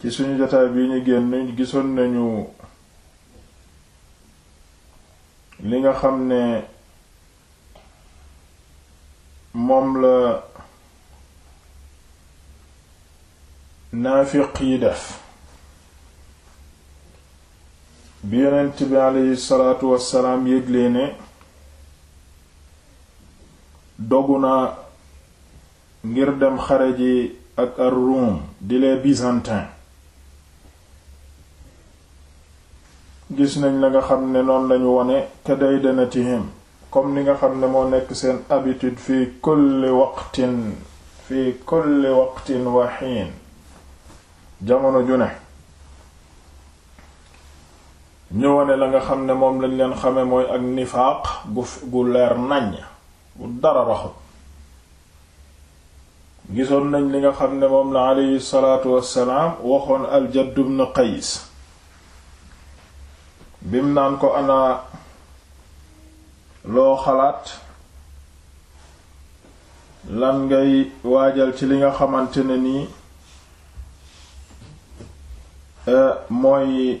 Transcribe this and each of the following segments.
ci suñu jotaay bi ñu génn gisoon nañu li nga xam ne moom la naafiq yi def bi yonent bi aleyhi salaatu wassalaam yéglee ne dogu naa ngir dem xare ji ak ar di les byzantins gis nañ la nga xam ne noonu lañu wone kadaydanatihim comme ni nga xam ne moo nekk seen habitude fi kulli waqtin fi kulli waqtin wa xiin jamono ju ne ñu wone la nga xam ne moom lañ leen xame mooy ak nifaaq gu gu leer naññ bu dara raxul gisoon nañ li nga xam ne moom la aleyhi salaatu wassalaam waxoon aljadd ibn qays bim naan ko ana loo xalaat lan ngay waajal ci li nga xamante ne nii eh, mooy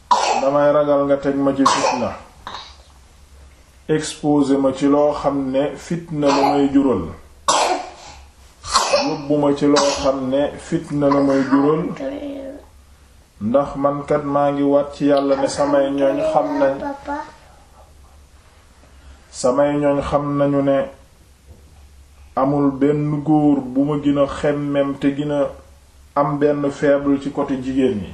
damay ragal nga teg ma ci fitna exposé ma ci loo xam ne fitna la may jural yóbbu ma ci loo xam ne fitna la may jural ndax man kat maa ngi wat ci yàlla ne samay ñooñ xam nañ samay ñooñ xam nañu ne amul benn góor bu ma gën a xemmem te gën am benn faible ci côté jigéen ñi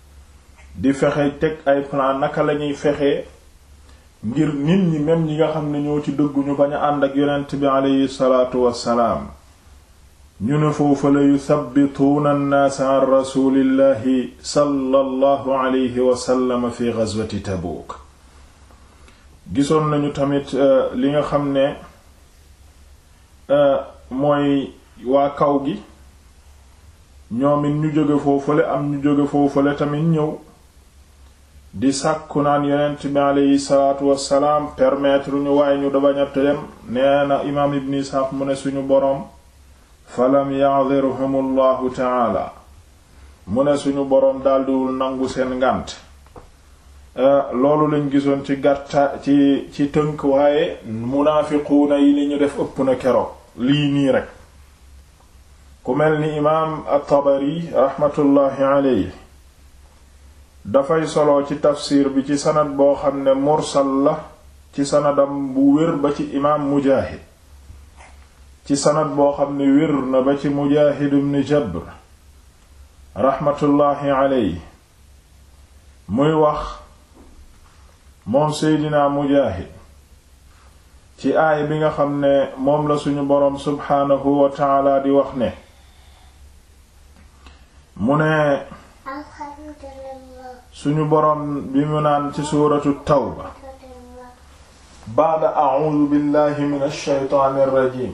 di fexe teg ay plan naka lañuy fexe ngir nit ñi même ñi nga xam ne ñoo ci dëggu ñu bañ a ànd ak yonent bi aleyhi salaatu wassalaam ñu ne foofa la yusabbituuna annaasa an rasulillahi sallallahu alayhi wasallam fi ghazwati tabuuk gisoon nañu tamit euh, li nga xam ne euh, mooy waa kaw gi ñoom it ñu jóge foofale am ñu jóge foofale tamit ñëw di sàkku naan yonent bi aleyhi salaatu wassalaam permettre ñu waaye ñu dabañ a dem nee na imaam ibn Isxaaq mu ne suñu boroom falam ya'dhirhum allahu taala mu ne suñu boroom daldiwul nangu seen ngànt euh, loolu lañ gisoon ci gàtta ci ci tënk waaye munaafiquuna yi li ñu def ëpp na keroog lii nii rek ku mel ni imaam at-Tabari raxmatullaahi alayhi dafay solo ci tafsir bi ci sanad boo xam ne mursal la ci sanadam bu wér ba ci imaam Mujaahid ci sanad boo xam ne wér na ba ci Mujaahid ibn Jabr raxmatullaahi alayhi muy wax moom seydina mujaahid ci aay bi nga xam ne moom la suñu boroom subhaanahu wa taala di wax ne mu ne suñu boroom bi mu naan ci suuratu tawba baada a'uudu billahi min ash-shaytaani ar-rajiim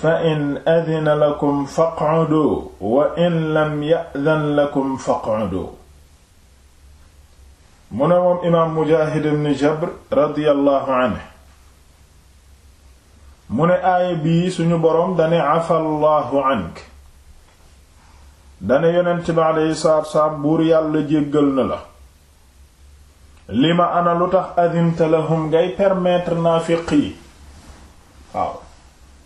fa in adina lakum faq'udu wa in lam ya'dan lakum faq'udu mu ne moom imaam Mujaahid ibn Jabr radiyallahu anhu mu ne aaya bii suñu boroom dane afa allahu ank dane yonent bi aleyhi salaatu wa salaam buur yàlla jéggal na la li ma ana lu tax adinta lahum ngay permettre naafiq yi waaw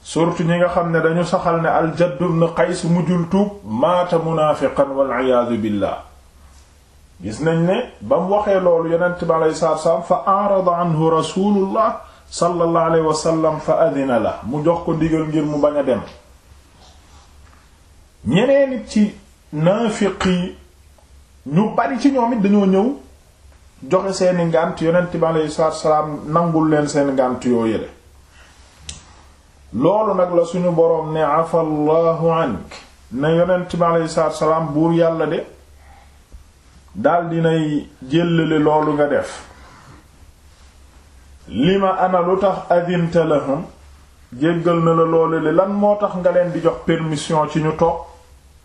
surtout ñi nga xam ne dañu saxal ne al Jadd ibn Qays mujjul tuub maata munaafiqan wal iyaadu billah gis nañ ne ba mu waxee loolu yonent bi alayhi salaatu salaam fa arada anhu rasulullah sallallahu alayhi wa sallam fa adina la mu jox ko ndigal ngir mu bañ a dem ñeneen ci naafiq yi ñu bari ci ñoom it dañoo ñëw joxe seeni ngànt yonent bi aleyhi salaatu salaam nangul leen seen ngànt yoo yële loolu nag la suñu boroom ne afa allahu ank ne yonent bi aleyhi salaatu salaam buur yàlla de daal dinay jéllale loolu nga def li ma ana lu tax adinta lahum jéggal na la loolu li lan moo tax nga leen di jox permission ci ñu toog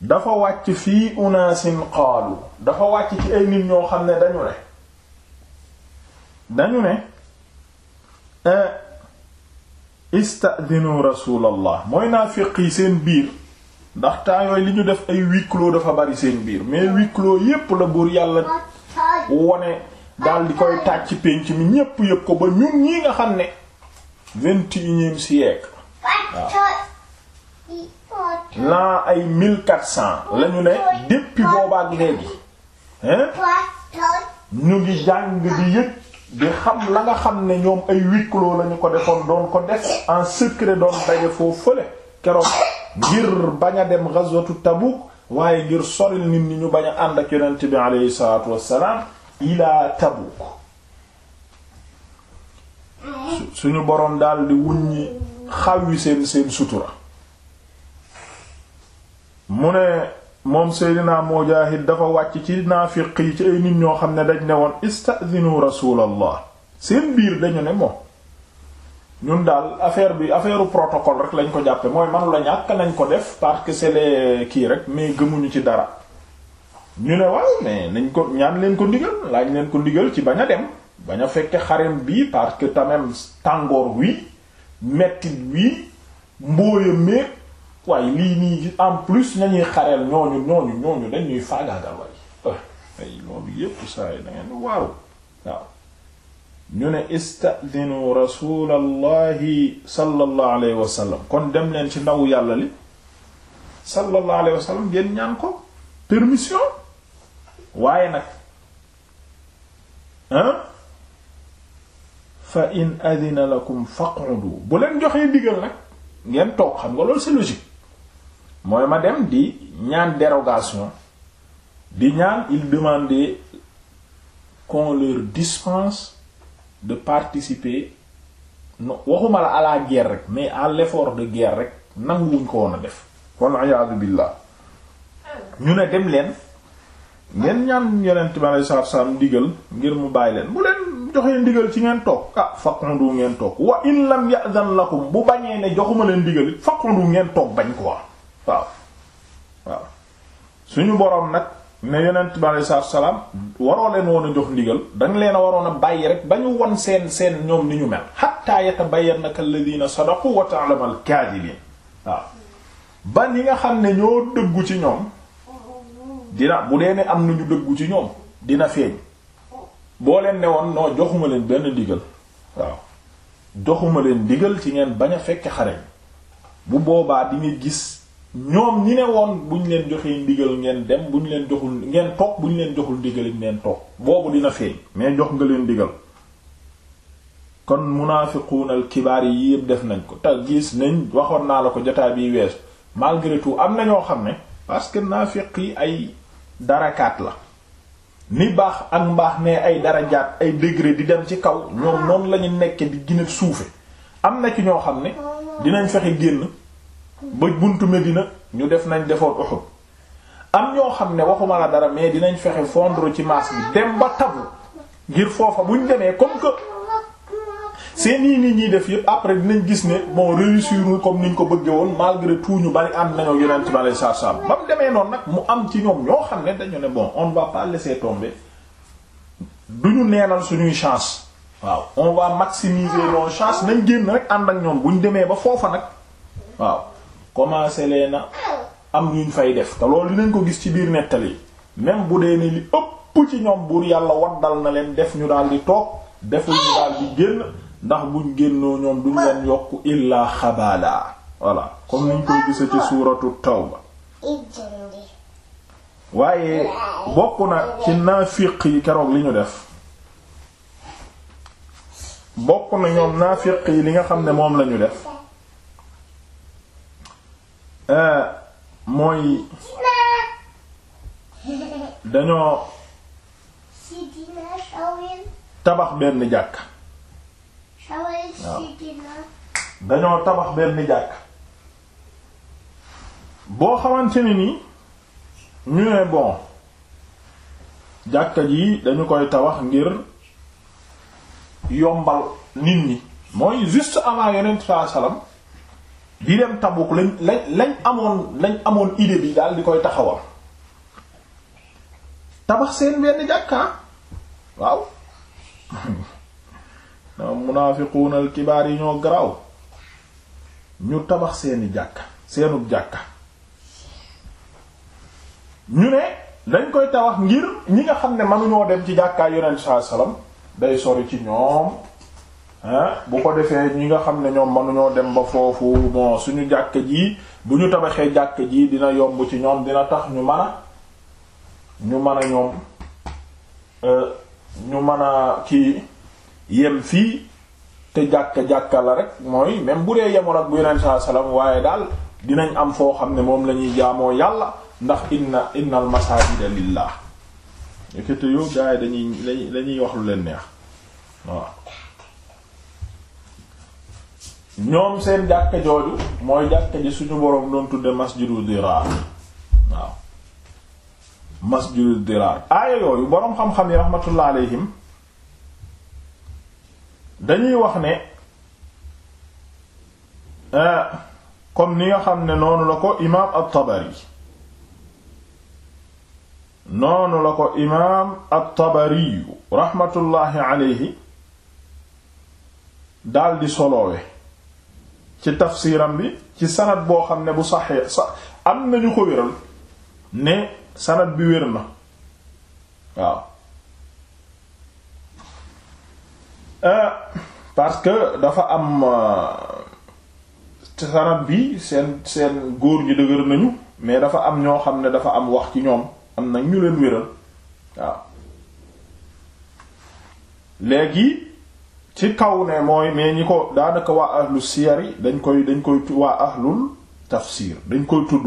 dafa wàcc fii unaasin qaalu dafa wàcc ci ay nit ñoo xam ne dañu ne dañu ne eh, istadinu rasulallah mooy naafiq yi seen biir ndax temps yooyu li ñu def ay huis clos dafa bari seen biir mais huis clos yépp la buur yàlla wone daal di koy tàcc pénc mi ñépp yëg ko ba ñun ñi nga xam ne vingt et unième siècle waaw l'an ay mille quatre cent la ñu ne depuis boobaak léegi hein ñu ngi jàng di yëg di xam la nga xam ne ñoom ay huis clos la ñu ko defoon doon ko def en secret doon daje foofu fële keroog ngir bañ a dem ghazwatu Tabuk waaye ngir soril nit ñi ñu bañ a ànd ak yonent bi aleyhi salaatu wassalaam ila Tabuk suñu boroom daldi wuññi xawwi seen seen sutura mu ne moom Seydina Mujaahid dafa wàcc ci naafiq yi ci ay nit ñoo xam ne dañ ne woon istadinu rasulallah seen biir dañu ne moom ñun daal affaire bi affaire protocole rek lañ ko jàppe mooy manu la ñàkk nañ ko def parce que c'est les kii rek mais gëmuñu ci dara ñu ne waaw mais nañ ko ñaan leen ko ndigal laaj leen ko ndigal ci bañ a dem bañ a fekke xarem bii parce que tamit tàngoor wi mettit wi mbooya meeg waaye lii nii en plus nañuy xareel ñooñu ñooñu ñooñu dañuy faagaagal waaye ay loolu yépp saa yi da ngeen waaru waaw ñu ne istadinu rasulallahi sallallahu alayhi wa sallam kon dem leen ci ndaw yàlla li sallallahu alayhi wa sallam ngeen ñaan ko permission waaye nag ah fa in adina lakum faq'udu bu leen joxee digal nag ngeen toog xam nga loolu c'est logique mooy ma dem di ñaan dérogation di ñaan il demandait qu'on leur dispense de participer non waxuma la à la guerre rek mais à l'effort de guerre rek nanguwuñ ko woon a def wal iyaadu billah ñu ne dem leen ngeen ñaan yonent bi alei saatu salaam ndigal ngir mu bàyyi leen bu leen joxee ndigal ci ngeen toog ah faqundu ngeen toog wa in lam ya'zan lakum bu bañee ne joxuma leen ndigal it faqundu ngeen toog bañ quoi waaw waaw suñu boroom nag ne yonent bi aleyhi salaatu salaam waroo leen woon a jox ndigal danga leen a waroon a bàyyi rek ba ñu won seen seen ñoom ni ñu mel hatta yatabayyana alladhina sadaqu wa ta'lamu al-kadhibin waaw ba ni nga xam ne ñoo dëggu ci ñoom dina bu dee ne am nañu dëggu ci ñoom dina feeñ boo leen ne woon non joxuma leen benn ndigal waaw joxuma leen ndigal ci ngeen bañ a fekk xare bu boobaa di nga gis ñoom ñi ne woon buñ leen joxee ndigal ngeen dem buñ leen joxul ngeen toog buñ leen joxul ndigal ngeen toog boobu dina feeñ mais jox nga leen ndigal kon munaafiquunal kibaar yi yëpp def nañ ko te gis nañ waxoon naa la ko jotaay bi weesu malgré tout am na ñoo xam ne parce que naafiq yi ay darakaat la ni baax ak mbaax ne ay darajaat ay degré di dem ci kaw ñoom noonu lañu nekke di gën suufe am na ci ñoo xam ne dinañ fexe génn ba buntu Medina ñu def nañ defoon Uhud am ñoo xam ne waxuma la dara mais dinañ fexe fondre ci maas bi dem ba tabu ngir foofa buñ demee comme que seen yi nit ñi def yëpp après dinañ gis ne bon réussirul comme niñ ko bëggee woon malgré tout ñu bari ànd nañoo yonent bi alayhi salaatu salaam ba mu demee noonu nag mu am ci ñoom ñoo xam ne dañu ne bon on va pas laisser tomber duñu neenal suñuy chance waaw on va maximiser nos chances nañ génn rek ànd ak ñoom buñ demee ba foofa nag waaw commencé leen na am yuñ fay def te loolu dinañ ko gis ci biir nettali même bu dee ne li ëpp ci ñoom buur yàlla waddal na leen def ñu daal di toog deful ñu daal di génn ndax buñ génnoo ñoom duñ leen yokk illaa xabaala voilà comme niñ koy gisa ci suuratu tawba waaye bokk na ci naafiq yi keroog li ñu def bokk na ñoom naafiq yi li nga xam ne moom lañu def euh, mooy dañoo tabax benn jàkk dañoo tabax benn jàkk boo xamante ne ni ñu ne bon jàkka ji dañu koy tabax ngir yombal nit ñi mooy juste avant yonent saa salaam di dem Tabuk lañ lañ lañ amoon lañ amoon idée bi daal di koy taxawal tabax seen benn jàkka waaw non munaafiquuna al kibaar yi ñoo garaaw ñu tabax seeni jàkka seenub jàkka ñu ne dañ koy tawax ngir ñi nga xam ne mënuñoo dem ci jàkkaay yonent saa salaam day sori ci ñoom bu ko defee ñi nga xam ne ñoom mënuñoo dem ba foofu bon suñu jàkk ji bu ñu tabaxee jàkk ji dina yomb ci ñoom dina tax ñu mën a ñu mën a ñoom euh, ñu mën a kii yem fii te jàkka jàkka la rek mooy même bu dee yemul ak bu yeneen saa salaam waaye daal dinañ am foo xam ne moom la ñuy jaamoo yàlla ndax inna innal masajida lillah yëkkate yoo gars yi dañuy lañuy wax lu leen neex waaw ñoom seen jàkka jooju mooy jàkka ji suñu boroom doon tudde masjidu dirar waaw masjidu dirar aaya yooyu boroom xam-xam yi rahmatullah alayhim dañuy wax ne euh, comme ni nga xam ne noonu la ko imaam at-Tabari noonu la ko imaam at-Tabari raxmatullaahi alayhi daldi soloowe ci tafsiram bi ci sanad boo xam ne bu saxee sa am nañu ko wéral ne sanad bi wér na waaw euh, parce que dafa am euh, sanad bi seen seen góor ñi dëgër nañu mais dafa am ñoo xam ne dafa am wax ci ñoom am na ñu leen wéral waaw léegi ci kaw ne mooy mais ñi ko daanaka waa ahlu siyar yi dañ koy dañ koy waa ahlul tafsir dañ koy tudd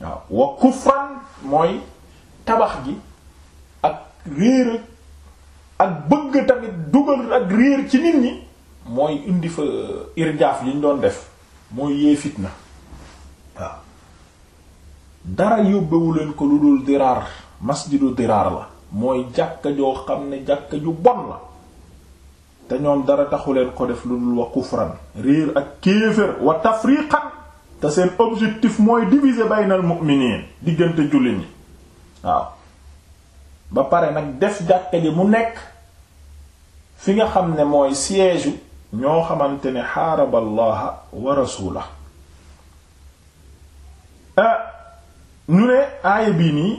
waaw wa kufran mooy tabax gi ak réer ak bëgg tamit dugal ak réer ci nit ñi mooy indi fa irjaaf yi ñu doon def mooy yee fitna waaw dara yóbbewu leen ko lu dul diraar masjidu diraar la mooy jàkka joo xam ne jàkka ju bon la te ñoom dara taxu leen ko def lu dul wa kufran réer ak kéefër wa tafriqan te seen objectif mooy diviser baynal mu'minin diggante jullit ñi waaw ba pare nag def jàkka ji mu nekk fi nga xam ne mooy siège ñoo xamante ne xaaraba allaha wa rasula ah, ñu ne aaya bii nii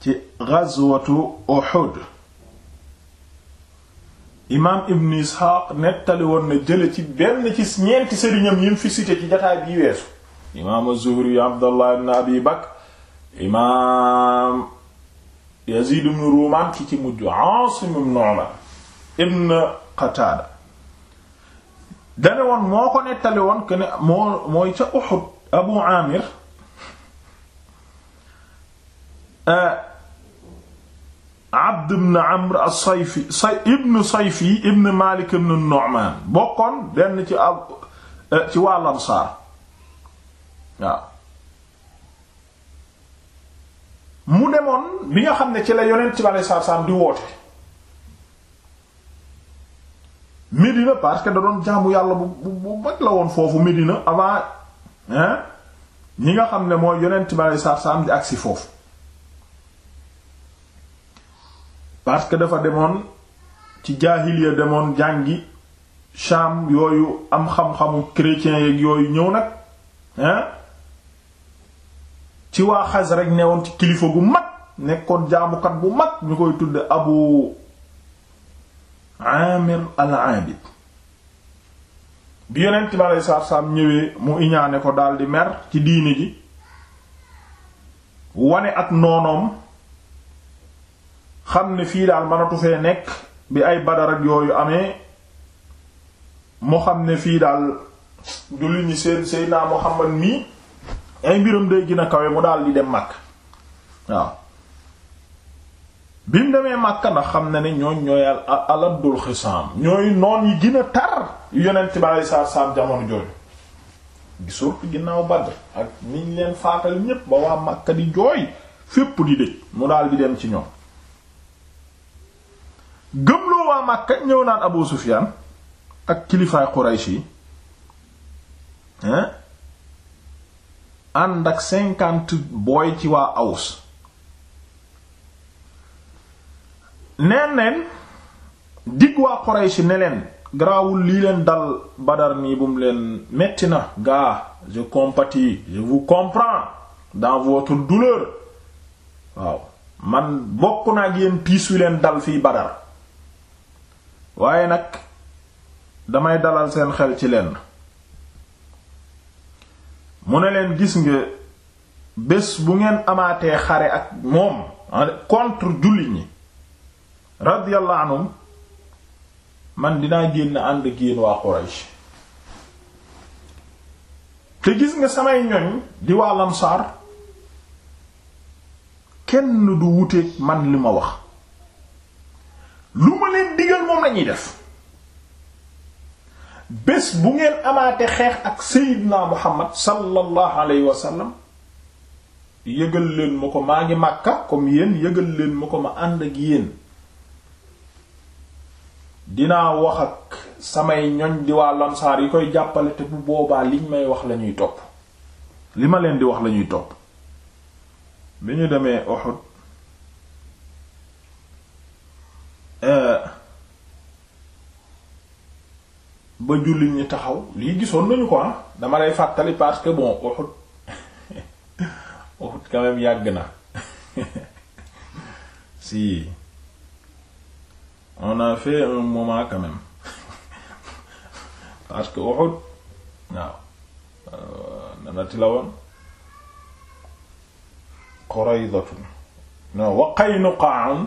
ci ghazwatu Uhud imaam ibn Isxaaq nettali woon na jële ci benn ci ñeenti sëriñam yi mu fi cité ci jataay bi weesu imaam az-Zuhri Abdallah ibn Abi Bakr imaam Yazid ibn Rumaan ki ci mujj Aasim ibn Umar ibn Qataada dane woon moo ko nettali woon que ne moo mooy ca Uhud Abu Amir euh, Abd ibn Amr as-Sayfi ibn Sayfi ibn Malik ibn Nu'man bokkoon benn ci ab euh, ci waa Ansaar waaw mu demoon bi nga xam ne ci la yonent bi aleyhi salaatu salaam di woote Médina parce que da doon jaamu yàlla bu bu mag la woon foofu Médina avant hein ñi nga xam ne mooy yonent bi alei satu salaam di agsi foofu parce que dafa demoon ci jaahiliya demoon jàngi Sham yooyu am xam-xamu chrétien yeeg yooyu ñëw nag hein ci waa Xasraj newoon ci kilifa gu mag nekkoon jaamukat bu mag ñu koy tudd Abu Amir al-Abid bi yonent bi aleyhi salaatu salaam ñëwee mu iñaane ko daldi mer ci diini ji wane ak noonoom xam ne fii daal manatu fee nekk bi ay Badar yooyu amee mu xam ne fii daal julli ñi seen Seydina Muhammad mii ay mbiram day gën a kawe mu daal di dem màkk waaw bi mu demee Makka ndax xam na ne ñooñ ñooy aladul xisaam ñooy noon yi gën a tar yonent bi alei saatu salaam jamono jooju surtout ginnaaw Badr ak niñ leen faatal ñépp ba waa Makka di jooy fépp di dëj mu daal di dem ci ñoom gëmloo waa Makka ñëw naan Abu Sufyaan ak kilifaay Quraysh yi hein ànd ak cinquante booy ci waa Aws neen neen dig waa Quraysh ne leen garaawul lii leen dal Badar nii bu mu leen metti na gaa je compatis je vous comprends dans votre douleur waaw man bokk naa ak yéen tiis wi leen dal fii Badar waaye nag damay dalal seen xel ci lenn mu ne leen gis nga bés bu ngeen amaatee xare ak moom contre jullit ñi radiyallahu anhum man dinaa génn ànd ak yéen waa Quraysh te gis nga samay ñoñ di waa Ansaar kenn du wuteeg man li ma wax lu ma leen digal moom lañuy def bés bu ngeen amaate xeex ak Seydina Muhammad sallallahu alayhi wa yëgal leen ma ko maa ngi Makka comme yéen yëgal leen ma ko ma ànd ak yéen dinaa wax ak samay ñoñ di waa lansaar yi koy jàppale te bu boobaa liñ may wax lañuy topp li ma leen di wax lañuy topp bi ñu demee Uhud euh, ba jullit ñi taxaw lii gisoon nañu ko ah dama lay fàttali parce que bon Uhud Uhud quand même yàgg na si on a fait un moment quand même parce que Uhud waaw euh, nanati la woon Quraydatun non wa Qaynuqa'un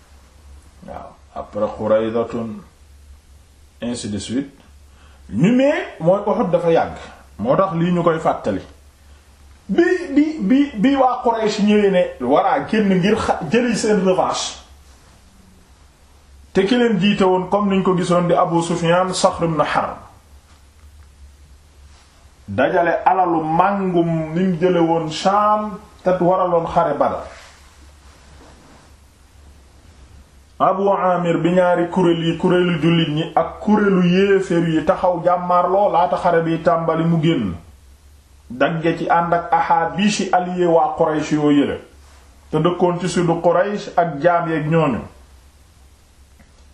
waaw après Xuraydatun ainsi de suite ñu ne mooy Uhud dafa yàgg moo tax lii ñu koy fàttali bi bi bi bi waa Quraysh ñëwee ne waraa génn ngir xa jëli seen revanche te ki leen jiite woon comme niñ ko gisoon di Abu Sufyan Saxr ibn Harb dajale alalu màngum nim jële woon Shaam te waraloon xare Badar Abu Amir bi ñaari kuréel yi kuréelu jullit ñi ak kuréelu yéeféer yi taxaw jàmmaarloo laata xare bi tàmbali mu génn dagge ci ànd ak ahaabishi allié waa Quraysh yoo yële te dëkkoon ci sudu Quraysh ak jaam yeeg ñooñu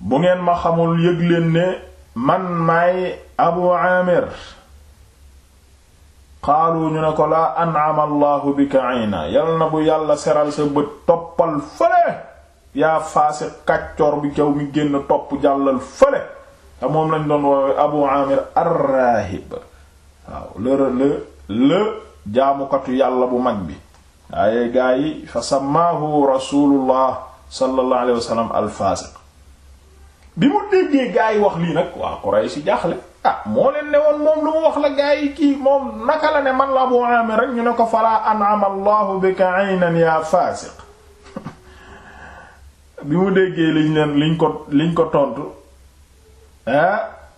bu ngeen ma xamul yëg leen ne man maay abu amir xaalu ñu ne ko laa an'ama allahu bika ayna yal na bu yàlla seral sa bët toppal fële yaa faasi kàccoor bi kaw mi génn topp jàllal fële te moom lañ doon woowe abu amir arraahib waaw le le le jaamukatu yàlla bu mag bi waaye gaa yi fa samaahu rasulullah sallallahu alayhi wasallam al faasiq bi mu déggee gaa yi wax lii nag waa Quraysh jaaxle ah moo leen ne woon moom lu mu wax la gaa yi kii moom naka la ne man la Abu Amir rek ñu ne ko falaa an'ama Allahu bika aynan yaa faasiq bi mu déggee liñ leen liñ ko liñ ko tontu ah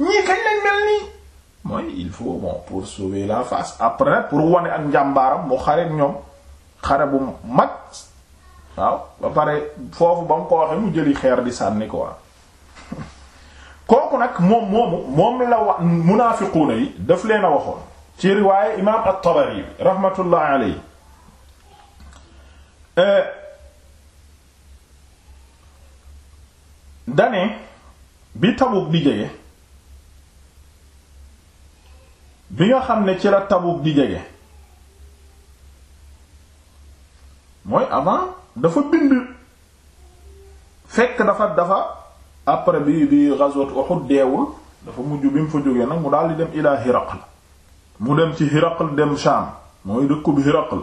ñii kañ lañ mel nii mooy il faut bon pour sauver la face après pour wane ak njàmbaaram mu xareek ñoom xare bu mag waaw ba pare foofu ba mu ko waxee mu jëli xeer di sànni ko waa kooku nag moom moomu moom la wa munaafiquuna yi daf leen a waxoon ci riwaaye imaam at-Tabari rahmatullah alayhi eh, dane bi Tabuk di jege bi nga xam ne ci la Tabuk di jege mooy avant dafa bind fekk dafa dafa après bi bi ghazwat Uhud deewul dafa mujj bi mu fa jógee nag mu daal di dem ilaa Hiraql mu dem ci Hiraql dem Sham mooy dëkkub Hiraql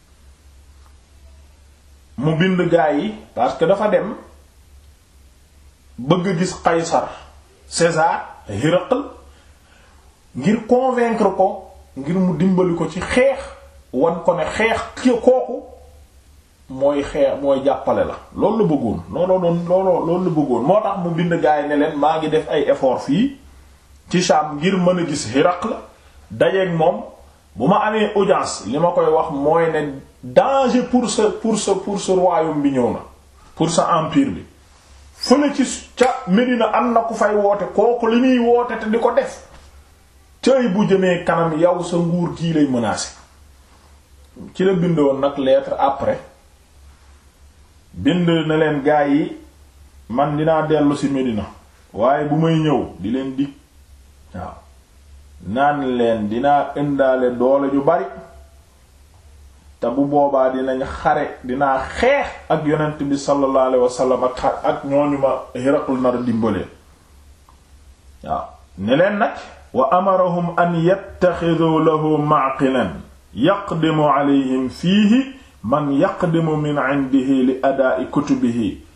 mu bind gaa yi parce que dafa dem bëgg gis Qaysar César Hiraql ngir convaincre ko ngir mu dimbali ko ci xeex wan ko ne xeex ki kooku mooy xeex mooy jàppale la loolu la bëggoon looloo doon looloo loolu la bëggoon moo tax mu bind gaay ne leen maa ngi def ay effort fii ci Sham ngir mën a gis Hiraql dajeeg moom bu ma amee audience li ma koy wax mooy ne danger pour sa pour sa pour sa royaume bi ñëw na pour sa empire bi fële ci ca Medina am na ku fay woote kooku li muy woote te di ko def cëy bu jëmee kanam yow sa nguur gii lay menacer ci la bindoon nag lettre après bind na leen gaa yi man dinaa dellu ci Medina waaye bu may ñëw di leen dig waaw naan leen dinaa indaale doole ju bari te bu boobaa dinañ xare dinaa xeex ak yonent bi sallallahu alayhi wasallam ak xar ak ñooñu ma Hiraql nar a dimbalee waaw ne leen nag wa amarahum an yattaxidu lahu ma'qilan yaqdimu alayhim fiihi man yaqdimu min indihi li adaa'i kutubihi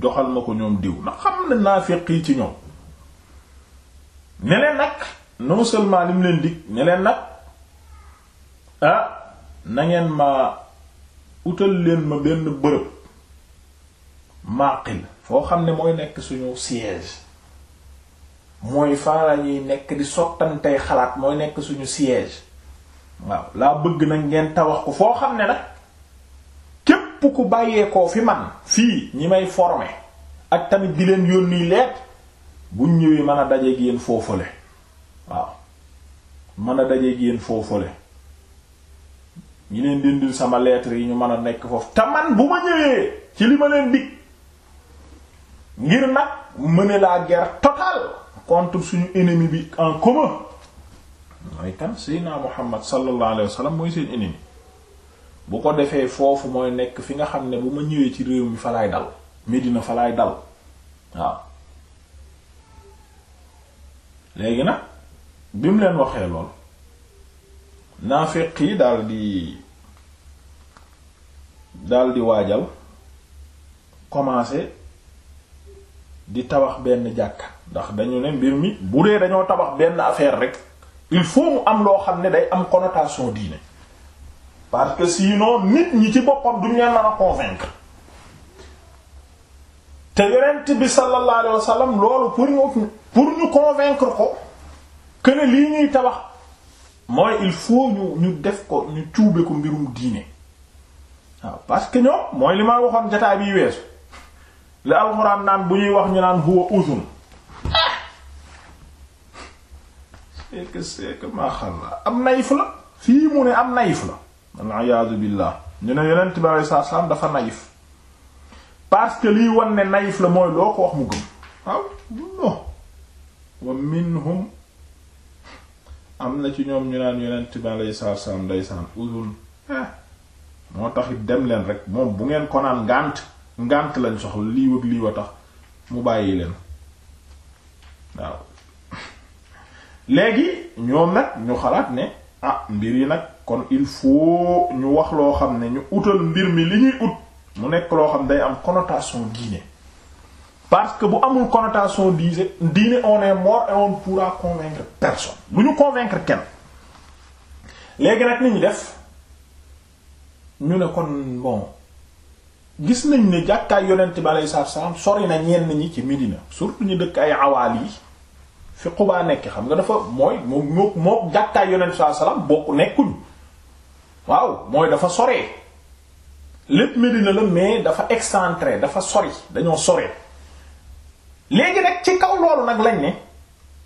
joxal ma ko ñoom diw ndax xam na naafiq yi ci ñoom ne leen nag non seulement li mu leen dig ne leen nag ah na ngeen ma utal leen ma benn bërëb maqil foo xam ne mooy nekk suñu siège mooy faa la ñuy nekk di sottantey xalaat mooy nekk suñu siège waaw laa bëgg nag ngeen tawax ko foo xam ne nag képp ku bàyyeekoo fi man fii ñi may former ak tamit di leen yónni leet buñ ñëwee mën a dajeeg yéen foofale waaw mën a dajeeg yéen foofale ñi leen dindil sama lettre yi ñu mën a nekk foofu te man bu ma ñëwee ci li ma leen dig ngir nag mener la guerre totale contre suñu ennemi bi en commun mooy kan Seydina Muhammad sallallahu alayhi wa sallam mooy seen ennemi bu ko defee foofu mooy nekk fi nga xam ne bu ma ñëwee ci réew mi fa laay dal Medina fa laay dal waaw léegi nag bi mu leen waxee lool naafeq yi daal di daal di waajal commencé di tabax benn jàkk ndax dañu ne mbir mi bu dee dañoo tabax benn affaire rek il faut mu am loo xam ne day am connotation diine parce que sinon nit ñi ci boppam duñ leen mën a convaincre te yonent bi sallallahu alayhi wa sallam loolu pour ñu pour ñu convaincre ko que lii ñuy tabax mooy il faut ñu ñu def ko ñu cuube ko mbirum diine waaw parce que ñoom mooy li ma waxoon jotaay bi weesu li alxuraan naan bu ñuy wax ñu naan huwa uzun c'est que c'est que maaxalla am nayif la fii mu ne am nayif la al iyaadu billah ñu ne yonent bi alei satu salaam dafa nayif parce que lii wan ne nayif la mooy loo ko wax mu gëm waaw non wa minhum am na ci ñoom ñu naan yonent bi alayhi salaatu salaam ndeysaan uzun eh, moo tax it dem leen rek moom bu ngeen ko naan ngànt ngànt lañ soxla lii wëg lii wa tax mu bàyyi leen waaw léegi ñoom nag ñu xalaat ne ah mbir yi nag kon il faut ñu wax loo xam ne ñu utal mbir mi li ñuy ut mu nekk loo xam day am connotation diine parce que bu amul connotation diise diine on est mort et on pourra convaincre personne bu ñu convaincre kenn léegi nag ni ñu def ñu ne kon bon gis nañ ne jàkkaay yonent bi aleyhi salaatu salaam sori na ñenn ñi ci Medina surtout ñu dëkk ay awaal yi fi Quba nekk xam nga dafa mooy moo moo moo jàkkaay yonent bi salaam bokk nekkuñ waaw mooy dafa soree lépp Medina la mais dafa excentré dafa sori dañoo sori léegi nag ci kaw loolu nag lañ ne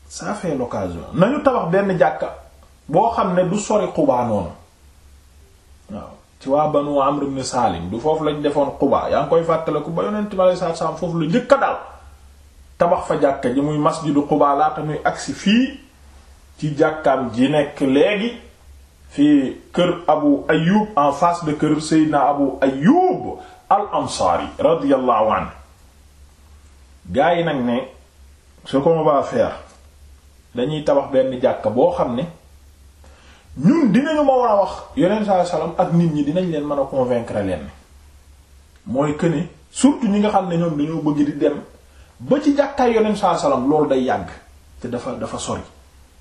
ça fait l'occasion nañu tabax benn jàkka boo xam ne du sori Quba noonu waaw ci waa Banu Amr ibn Salim du foofu lañ defoon Quba yaa ngi koy fàttaliku ba yonent bi alayhi salaatu salaam foofu la njëkk a daal tabax fa jàkka ji muy masjidu Quba laata muy agsi fii ci jàkkaam ji nekk léegi fii kër abu ayub en face de kër seydina abu ayub al ansaari radiyallahu anhu gaa yi nag ne ce qu'on va faire dañuy tabax benn jàkka boo xam ne ñun dinañu ma war a wax yonent saa salaam ak nit ñi dinañ leen mën a convaincre leen mooy que ne surtout ñi nga xam ne ñoom dañoo bëgg di dem ba ci jàkkaay yonent saa salaam loolu day yàgg te dafa dafa sori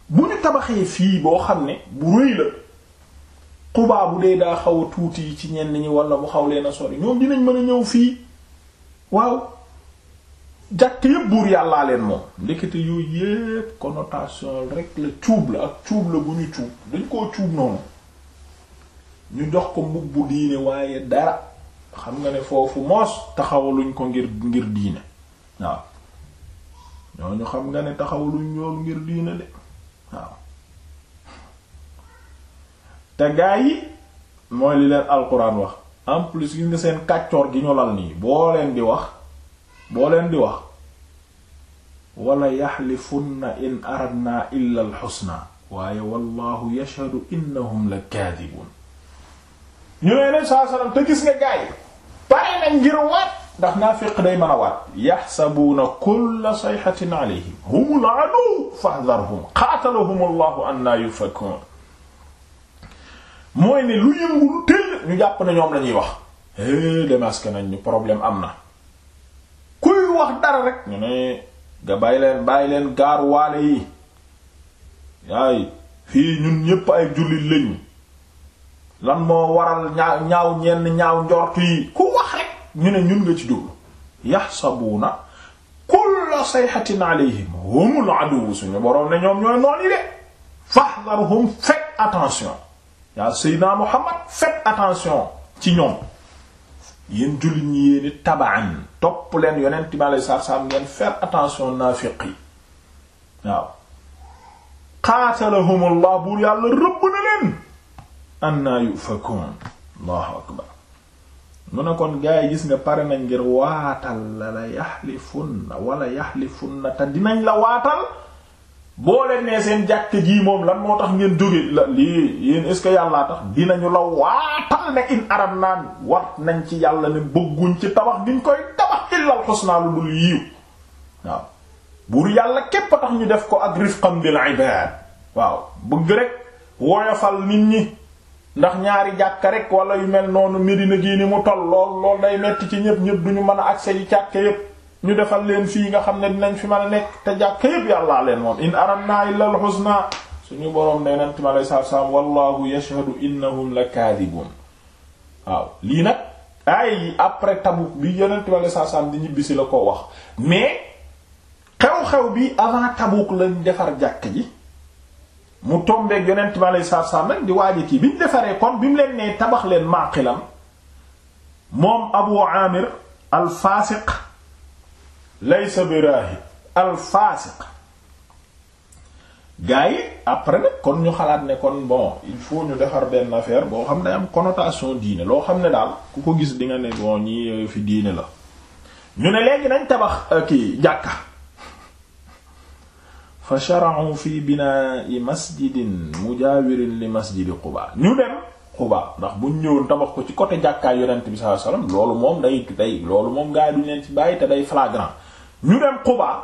bu ñu tabaxee fii boo xam ne bu rëy la Quba bu dee daa xaw a tuuti yi ci ñenn ñi wala bu xaw leen a sori ñoom dinañ mën a ñëw fii waaw jàkk yépp buur yàllaa leen moom ndekete yooyu yépp connotation rek la cuub la ak cuub la bu ñu cuub dañ koo cuub noonu ñu jox ko mbubbu diine waaye dara xam nga ne foofu moos taxawaluñ ko ngir ngir diine waaw ñooñu xam nga ne taxawluñ yoon ngir diina de waaw te gaa yi mooy li leen alquran wax en plus gis nga seen kàccoor gi ñu lal nii boo leen di wax boo leen di wax wala yaxlifunna in aradna illa alxusna waaye wallahu yashhadu innahum la kaadibuun ñu ne yeneen saa salaam te gis nga gaay pare nañ ngir waat ndax naafiq day mën a waat yaxsabuuna kulla sayhatin alayhim humul aduw fahdharhum qaatalahum allahu anna yufakun mooy ne lu yëngul tëll ñu jàpp ne ñoom la ñuy wax é démasqué nañ ñu problème am na kuy wax dara rek ñu ne nga bàyyi leen bàyyi leen gaar waale yi yaay fii ñun ñépp ay jullit lañu lan moo waral ñaaw ñaaw ñenn ñaaw njort yi ku wax rek ñu ne ñun nga ci jublu yaxsabuuna kulla sayhatin alayhim humul aduwwu suñu boroom ne ñoom ñooy noon yi de fahdharhum faites attention yaa Seydina Muhammad faites attention ci ñoom yéen jullit ñi yéeni tabaan topp leen yonent bi alayhi salaam ngeen faire attention naafiq yi waaw qaatalahumullah buur yàlla rëbb na leen annaa yufakuun allahu akbar mu ne kon gaa yi gis nga pare nañ ngir waatal la la yaxlifunna wala yaxlifunna te dinañ la waatal boo leen nee seen jàkk ji moom lan moo tax ngeen jóge la lii yéen est ce que yàllaa tax dinañu la waatal ne in arab naan wat nañ ci yàlla ne bëgguñ ci tabax diñ koy tabax illal xusnaa lu dul yiiw waaw buur yàlla képp a tax ñu def ko ak rifqan bil ibaad waaw bëgg rek woyofal nit ñi ndax ñaari jàkka rek wala yu mel noonu Medina gii ni mu toll lool lool day metti ci ñëpp ñëpp duñu mën a accès yi jàkka yëpp ñu defal leen fii nga xam ne dinañ fi mën a nekk te jàkka yëpp yàllaa leen moom in aradna illa al husna suñu boroom ne nent mi alei satu salaam wallahu yashhadu innahum la kaadibuun waaw lii nag aaya yi après Tabuk bi yonent bi aleyhi salaatu salaam di ñibbisi la ko wax mais xew-xew bi avant Tabuk lañ defar jàkk ji mu tombeeg yonent bi aleyhi salaatu salaam nag di waaje kii bi ñu defaree kon bi mu leen nee tabax leen maaqilam moom Abu Amir al faasiq laysa bi raahib al faasiq gars yi après nag kon ñu xalaat ne kon bon il faut ñu defar benn affaire boo xam ne am connotation diine loo xam ne daal ku ko gis di nga ne bon ñi euh, fi diine la ñu ne léegi nañ tabax euh, kii jàkka fa shara'u fi bina'i masjidin mujawirin li masjidi Quba ñu dem Quba ndax buñ ñëwoon tabax ko ci côté jàkkaay yonent bi sallallahu alayhi wasallam loolu moom day day loolu moom gaa yi duñ leen ci bàyyi te day flagrant ñu dem Quba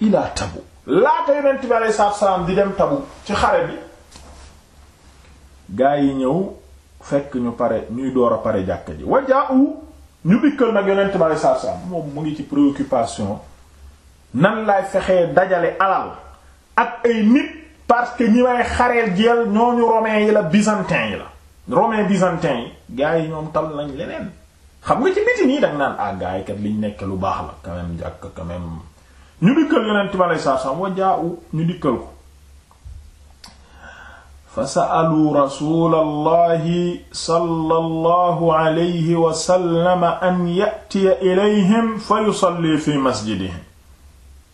ilaa tabu laata yonent bi aleyhi salaatu salaam di dem tabu ci xare bi gaa yi ñëw fekk ñu pare ñuy door a pare jàkka ji wajaa u ñu dikkal nag yonent bi aleyhi salaatu salaam moom mu ngi ci préoccupation nan laay fexee dajale alal ak ay nit parce que ñi may xareel jeel ñooñu romains yi la byzantins yi la romains byzantins yi gaa yi ñoom tal nañ leneen xam nga ci biti nii danga naan ah gars yi kat liñ nekk lu baax la quand même jàkk quand même ñu dikkal yonent bi aleyhi salaatu salaam wa jaa'u ñu dikkal ko fa sa'alu rasulallahi sallallahu alayhi wa sallam an ya'tiya ilayhim fa yusalli fi masjidihim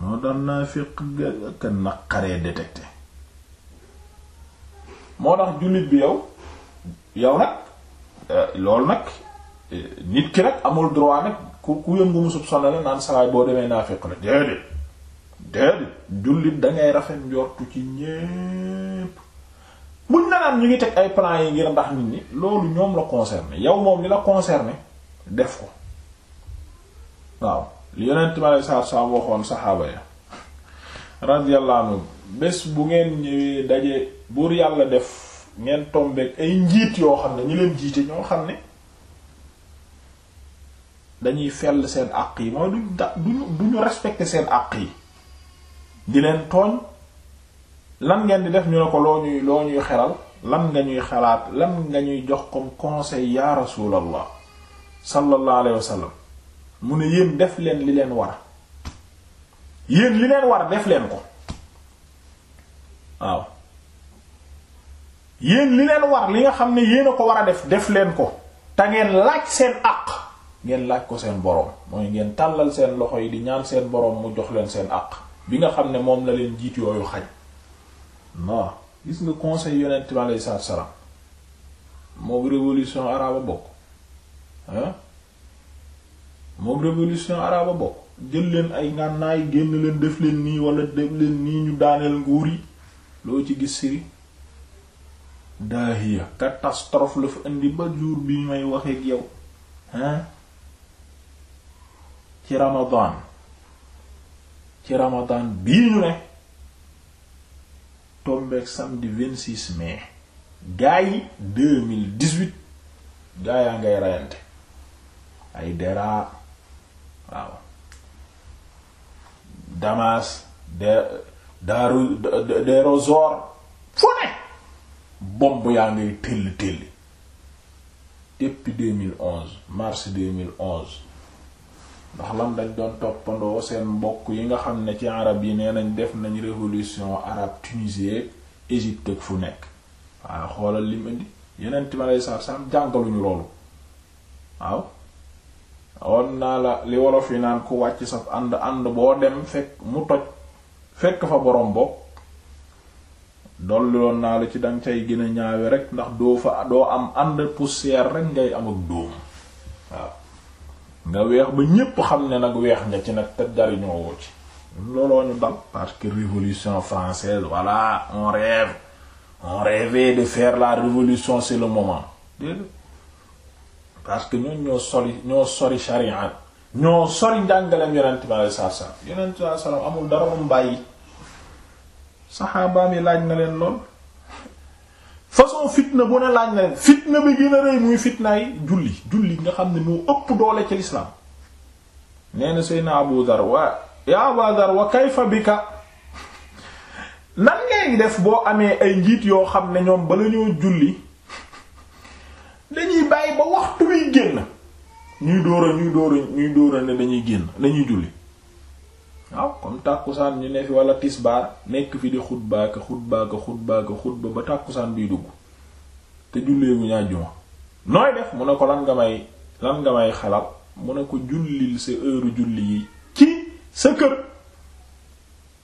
moo tax naa fiq ak naqaree détecté moo tax jullit bi yow yow nag euh, loolu nag euh, nit ki rek amul droit nag ku ku yëngu mu soupçonné la naan sawaay boo demee naa fiq la déedéet déedéet jullit dangay rafet njortu ci ñépp buñ la naan ñu ngi teg ay plans yi ngir ndax nit ñi loolu ñoom la concerné yow moom li la concerné def ko waaw li yonent bi alei saatu salaam waxoon saxaaba ya radiyallahu anhu bés bu ngeen ñëwee daje buur yàlla def ngeen tombeek ay njiit yoo xam ne ñi leen jiite ñoo xam ne dañuy fell seen àq yi mooy duñ da duñu duñu respecter seen àq yi di leen tooñ lan ngeen di def ñu ne ko loo ñuy loo ñuy xelal lan nga ñuy xalaat lan nga ñuy jox comme conseil ya rasulallah sallallahu alayhi wa sallam mu ne yéen def leen li leen war yéen li leen war def leen ko waaw yéen li leen war li nga xam ne yéen a ko war a def def leen ko te ngeen laaj seen àq ngeen laaj ko seen boroom mooy ngeen tàllal seen loxo yi di ñaan seen boroom mu jox leen seen àq bi nga xam ne moom la leen jiit yooyu xaj waaw gis nga conseil yonent bi alayhi salaam moo révolution arabe bokk moom révolution arabe bokk jël leen ay ngànnaay génn leen def leen nii wala def leen nii ñu daaneel nguur yi loo ci gis Syrie daahiya catastrophe la fa indi ba jour bi may waxeeg yow hein ci ramadan ci ramadan bii ñu ne tombeek samedi 26 mai gaa yi 2018 gaa yaa ngay rayante ay deraa waaw Damas de daaru Dérosor fu ne bomb yaa ngay tëll tëll depuis 2011 mars 2011 ndax lan dañ doon toppandoo seen mbokk yi nga xam ne ci arab yi nee nañ def nañ révolution arabe Tunisie Égypte ak fu nekk waaw xoolal lim indi yeneen ma lay saar saam jàngaluñu loolu waaw woon naa la li wolof yi naan ku wàcc sa ànd ànd boo dem fekk mu toj fekk fa borom bopp dolliloon naa la ci danga cay gën a ñaawe rek ndax doo fa doo am ànd poussière rek ngay am ak dóom waaw nga weex ba ñépp xam ne nag weex nga ci nag te jariñoo woo ci looloo ñu dal parce que révolution française voilà on rêve on rêvait de faire la révolution c'est le moment parce que ñooñ ñoo sori ñoo sori charia ñoo sori njàngaleem yonent bi alayhi salaatu salaam yonent bi alayhi salaam amul dara mu bàyyi saxaabaam yi laaj na leen lool façon fitna bu ne laaj na leen fitna bi gën a rëy muy fitnaay julli julli nga xam ne moo ëpp doole ci lislaam nee na Seydina Abu Dar waa yaa Abu Dar wa kayfa bika nan ngay def boo amee ay njiit yoo xam ne ñoom bala ñoo julli dañuy bàyyi ba waxtu wi génn ñuy dóora ñuy dóora ñuy dóora ne dañuy génn dañuy julli waaw comme tàkkusaan ñu ne fi wala tisbaar nekk fi di xutbaa ka xutbaa ka xutbaa ka xutba ba tàkkusaan biy dugg te julleegu ñaa juma nooy def mu ne ko lan nga may lan nga may xalaat mu ne ko jullil sa heure julli yi ci sa kër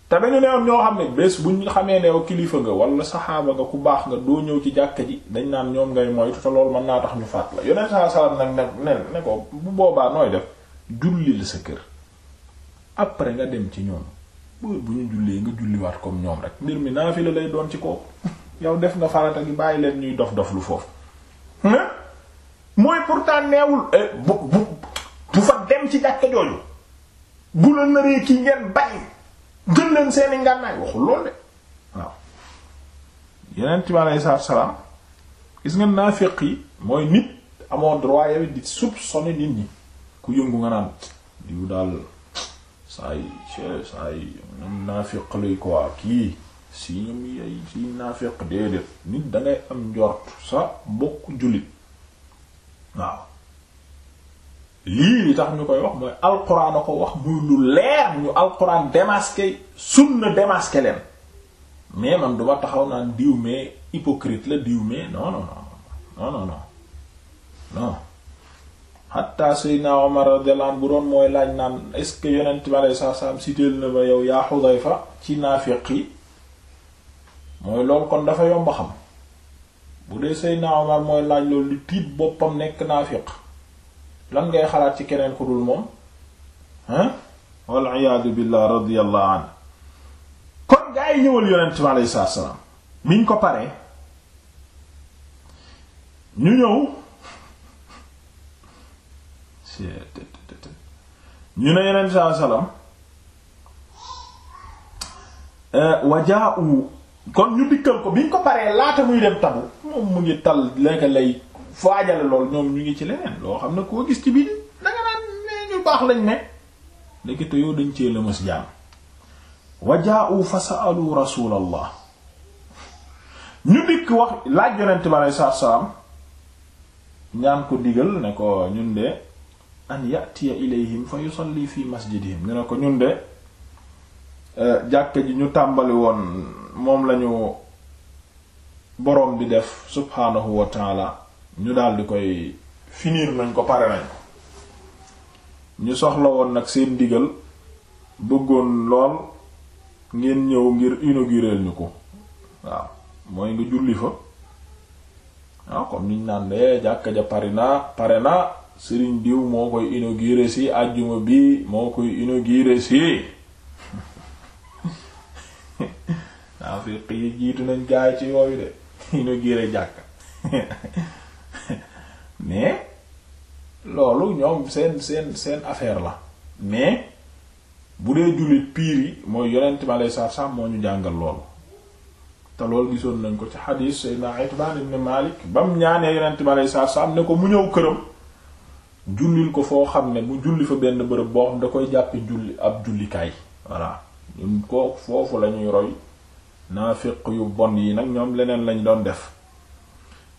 te dañu newoon ñoo xam ne bés bu ñu xamee ne yow kilifa nga wala saxaaba nga ku baax nga doo ñëw ci jàkka ji dañ naan ñoom ngay moytu te loolu mën naa tax ñu faat la yonent saa salaam nag ne ne ko bu boobaa nooy def jullil sa kër après nga dem ci ñoom bu ñu jullee nga julliwaat comme ñoom rek mbir mi naa fi la lay doon ci ko yow def nga farata gi bàyyi leen ñuy dof dof lu foofu mooy pourtant neewul eh, bu bu bu fa dem ci jàkka jooju bu la naree ki ngeen bañ jël leen seeni ngànnaay waxul lool de waaw yeneen bi aleyhi salaatu salaam gis nga naafiq yi mooy nit amoo droit yow di soupçonner nit ñi ku yëngu nga naan diw daal saa yi saa yi ñoom naafiq lay quoi kii si ñoom yay si naafiq déedéet nit dangay am njort sa bokk jullit waaw lii li tax ñu koy wax mooy alquran a ko wax muy lu leer ñu alquran démasqué sunna démasqué leen mais man duma taxaw naan diw mais hypocrite la diw mais non non non non non non hatta Seydina Omar radiyallahu anhu bu doon mooy laaj naan est-ce que yonent bi alayhi salaam siteel na ba yow yaa Xudayfa ci naafiq yi mooy loolu kon dafa yomb xam bu dee Seydina Omar mooy laaj loolu li tiit boppam nekk naafiq lan ngay xalaat ci keneen ku dul moom ah wal iyaadu billah radiyallahu anhu kon gaa yi ñëwal yonent bi alayhi salaatu salaam biñ ko paree ñu ñëw ñu ne yonent salaam eh, wajaa u kon ñu dikkal ko bi ñu ko paree laata muy dem tabu moom mu ngi tal lekk lay faajale lool ñoom ñu ngi ci leneen loo xam ne koo gis ci biir danga naan nee ñu baax lañ ne léegi te yow dañ cee lëmas jaam wajaa u fa sa'alu rasulallah ñu dikk wax laaj yonent bi aleyhi salaatu salaam ñaan ko digal ne ko ñun de an yatiya ilayhim fa yusalli fi masjidihim ñu ne ko ñun de eh, jàkka ji ñu tàmbali woon moom lañu boroom bi def subhaanahu wa taala ñu daal di koy finir nañ ko pare nañ ko ñu soxla woon nag seen ndigal bëggoon lool ngeen ñëw ngir inaugurer ñu ko waaw mooy nga julli fa waaw ah, comme niñ naan de jàkka ja pare na pare na sëriñ diw moo koy inauguré si àjjuma bi moo koy inauguré si naa fekk yi jiitu nañ gaay ci yooyu de inauguré jàkka mais loolu ñoom seen seen seen affaire la mais bu dee jullit piir yi mooy yonent ma lay saar saam moo ñu jàngal loolu te loolu gisoon nañ ko ci xadiis Seydina Itbaan ibn Maalik ba mu ñaanee yonent bi alayhi salaatu salaam ne ko mu ñëw këram jullil ko foo xam ne mu julli fa benn bërëb boo xam da koy jàppe julli ab jullikaay voilà ñun ko foofu la ñuy roy naafiq yu bon yi nag ñoom leneen lañ doon def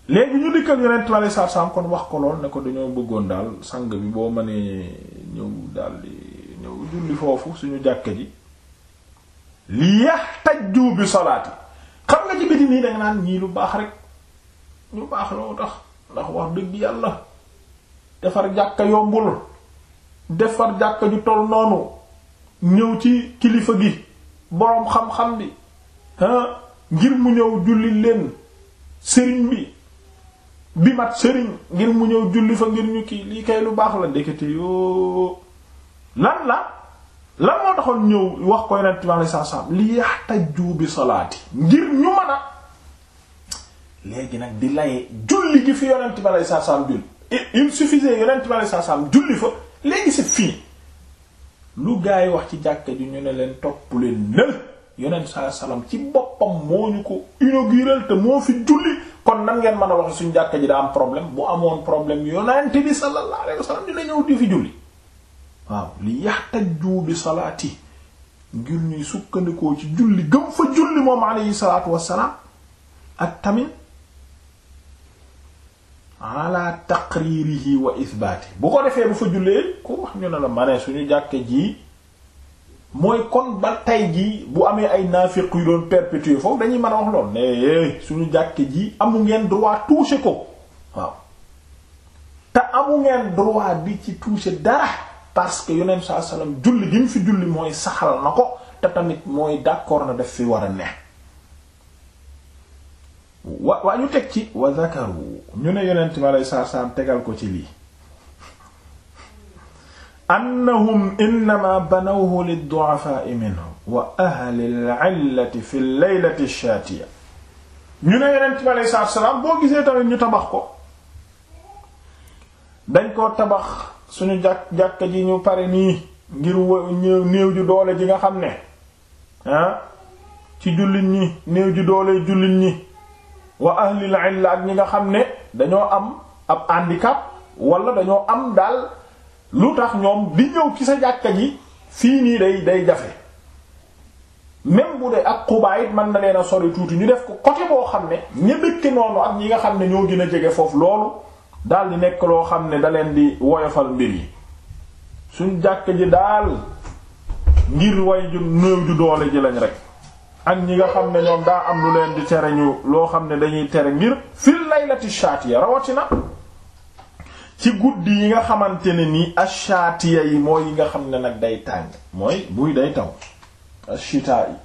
léegi ñu dikkal yonent bi alayhi salaatu salaam kon wax ko lool ne ko dañoo bëggoon daal sang bi boo mënee ñëw daal di ñëw julli foofu suñu jàkka ji li yahtajju bi salaati xam nga ci biti nii danga naan ñii lu baax rek ñu baax loo tax ndax wax dëgg yàlla defar jàkka yombul defar jàkka ju toll noonu ñëw ci kilifa gi boroom xam-xam bi ngir mu ñëw julli leen sëriñ bi bi mat sëriñ ngir mu ñëw julli fa ngir ñu kii lii kay lu baax la ndekete yoo lan la lan moo taxoon ñëw wax ko yonent bi alayhi salaam li yaxtaju bi salaati ngir ñu mën a léegi nag di laye julli gi fi yonent bi alayhi salaam julli il suffisait yonent bi alayhi salaam julli fa léegi c'est fini lu gaa yi wax ci jàkka ji ñu ne leen topp leen nël yonent saa salaam ci boppam moo ñu ko inaugural te moo fi julli kon nan ngeen mën a wax suñu jàkka ji daa am problème bu amoon problème yonent bi sallallahu alayhi wasallam dina ñëw di fi julli waaw li yaxtaju bi salaati ngir ñuy sukkandikoo ci julli gëm fa julli moom alayhi salaatu wassalaam ak tamit ala taqririhi wa ithbaati bu ko defee bu fa jullee ku wax ñu ne la ma ne suñu jàkke ji mooy kon ba tey jii bu amee ay naafiq yu doon perpétuer foofu dañuy mën a wax lool ne eh, suñu jàkke ji amu ngeen droit toucher ko waaw te amu ngeen droit bi ci toucher dara parce que yonent saa salaam julli gi mu fi julli mooy saxal na ko te tamit mooy d'accord na def fi war a ne wa waa ñu teg ci wa zakaru ñu ne yonent mi aleyhi salaatu salaam tegal ko ci lii annahum innama banawhu lid-du'afaa'i minhum wa ahli al-'illati fi al-laylati ash-shaatiya ñu ne yonent mi aleyhi salaatu salaam boo gisee tamit ñu tabax ko dañ koo tabax suñu jàkk jàkk ji ñu pare nii ngir néew ju doole ji nga xam ne ah ci jullit ñi néew ji doole jullit ñi wa ahlil illa ak ñi nga xam ne dañoo am ab handicap wala dañoo am daal lu tax ñoom di ñëw ci sa jàkka ji fii nii day day jafe même bu dee ak Quba it mën na leen a sori tuuti ñu def ko côté boo xam ne ña dëkk noonu ak ñi nga xam ne ñoo gën a jege foofu loolu daal di nekk loo xam ne da leen di woyofal mbir yi suñ jàkk ji daal ngir way ju néew ju doole ji lañ rek ak ñi nga xam ne ñoom daa am lu leen di tere ñu loo xam ne dañuy tere ngir fil laylati shaatiya rawatina ci guddi yi nga xamante ne nii ashaatiya yi mooy yi nga xam ne nag day tàng mooy buy day taw ashitaa yi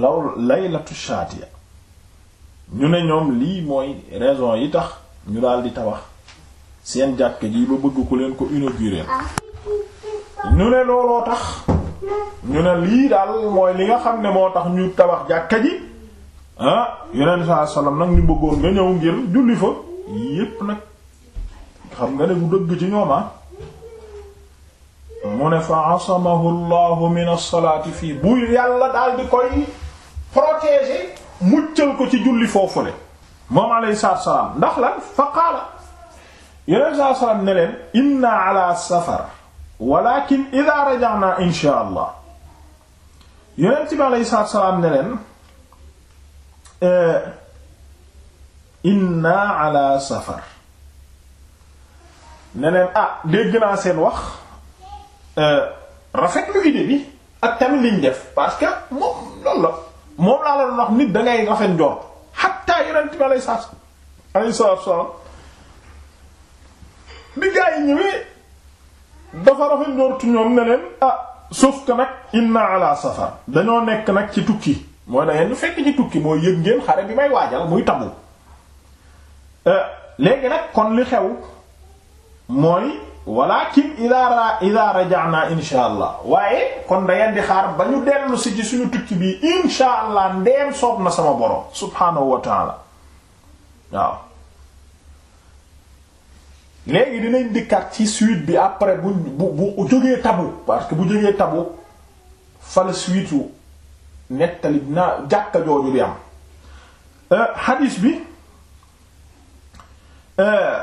law laylatu shaatiya ñu ne ñoom lii mooy raison yi tax ñu daal di tabax seen jàkk ji ba bëgg ku leen ko inaugurer ñu ne looloo tax ñu ne lii daal mooy li nga xam ne moo tax ñu tabax jàkka ji ah yeneen saa salaam nag ñu bëggoon nga ñëw ngir julli fa yépp nag xam nga ne bu dëgg ci ñoom ah. mu ne fa asamahu llahu min alsalaati fii bu yàlla daal di koy protéger muccal ko ci julli foofule moom alayhi salaatu salaam ndax lan fa qaala yeneen salaatu salaam ne leen inna ala safar walakin ida raja'na insha allah yeneen ci bi alayhi salaatu salaam ne leen eh, inna ala safar ne leen ah dégg naa seen wax euh, rafet lu idée bi ak tamit liñ def parce que moom loolu la moom laa la doon wax nit da ngay rafet njort xatta yonent bi alayhi salaatu alayhi salaatu salaam bi gaa yi ñëwee dafa rafet njortu ñoom ne leen ah sauf que nag inna ala safar dañoo nekk nag ci tukki mooy da ngeen ñu fekk ci tukki mooy yëg ngeen xare bi may waajal muy tabu euh, léegi nag kon li xew mooy walakin ida ida raja'na insha allah waaye kon da ngeen di xaar ba ñu dellu si ci suñu tukki bi insha allah ndeem soob na sama borom subhaanahu wa taala waaw léegi dinañ dikkaat ci suite bi après bu bu bu jógee tabu parce que bu jógee tabu fala suite yu nettali naa jàkka jooju di am euh, hadis bi euh,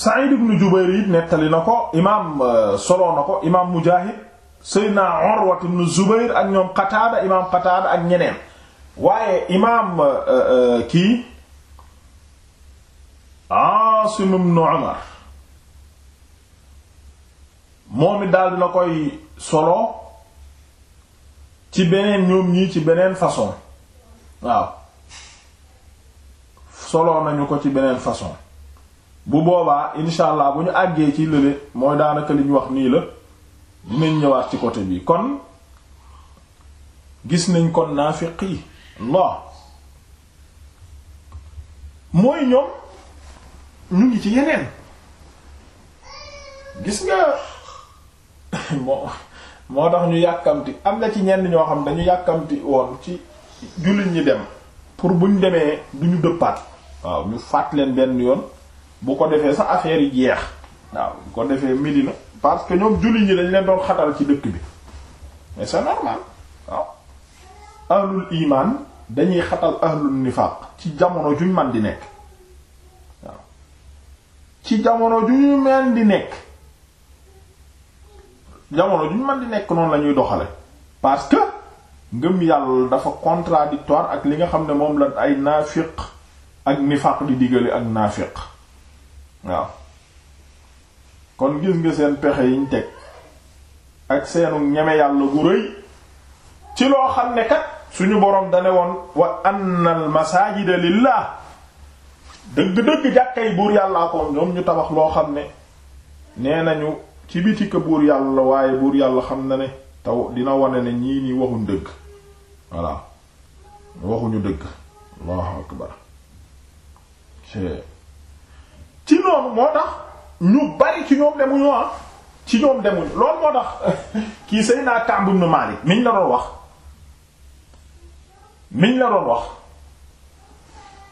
Sa'id ibn Jubayr it nettali na ko imaam euh, solo na ko imaam Mujaahid Seydina Urwa ibn Zubayr ak ñoom Qataada imaam Qataada ak ñeneen waaye imaam euh, euh, kii Aasim ibn Umar moom it daal dina koy solo ci beneen ñoom ñii ci beneen façon waaw solo nañu ko ci beneen façon bu boobaa incha allah bu ñu àggee ci lële mooy daanaka li ñu wax nii la dinañ ñëwaat ci côté bi kon gis nañ kon naafiq yi Allah mooy ñoom ñu ngi ci yeneen gis nga moo moo tax ñu yàkkamti am na ci ñenn ñoo xam dañu yàkkamti woon ci jullit ñi dem pour buñ demee duñu dëppaat waaw ñu faat leen benn yoon bu ko defee sa affaire yi jeex waaw bu ko defee Médina parce que ñoom julli ñi dañ leen doon xatal ci dëkk bi mais c'est normal waaw ahlul iman dañuy xatal ahlul nifaq ci jamono juñ man di nekk waaw ci jamono juñ man di nekk jamono ju ñu mën di nekk noonu la ñuy doxale parce que ngëm yàlla dafa contradictoire ak li nga xam ne moom la ay naafiq ak nifaq di digale ak naafiq waaw kon gis nga seen pexe yiñ teg ak seenu ñeme yàlla gu rëy ci loo xam ne kat suñu boroom dane woon wa anna al masajida lillah dëgg-dëgg jàkkay buur yàllaa ko ñoom ñu tabax loo xam ne nee nañu ci biti ka buur yàlla waaye buur yàlla xam na ne taw dina wane ne ñii nii waxuñ dëgg voilà waxuñu dëgg allahu akbar ci noonu moo tax ñu bari ci ñoom demuñu ah ci ñoom demuñu loolu moo tax kii Seydina Ka'b ibn Malik miñ la doon wax miñ la doon wax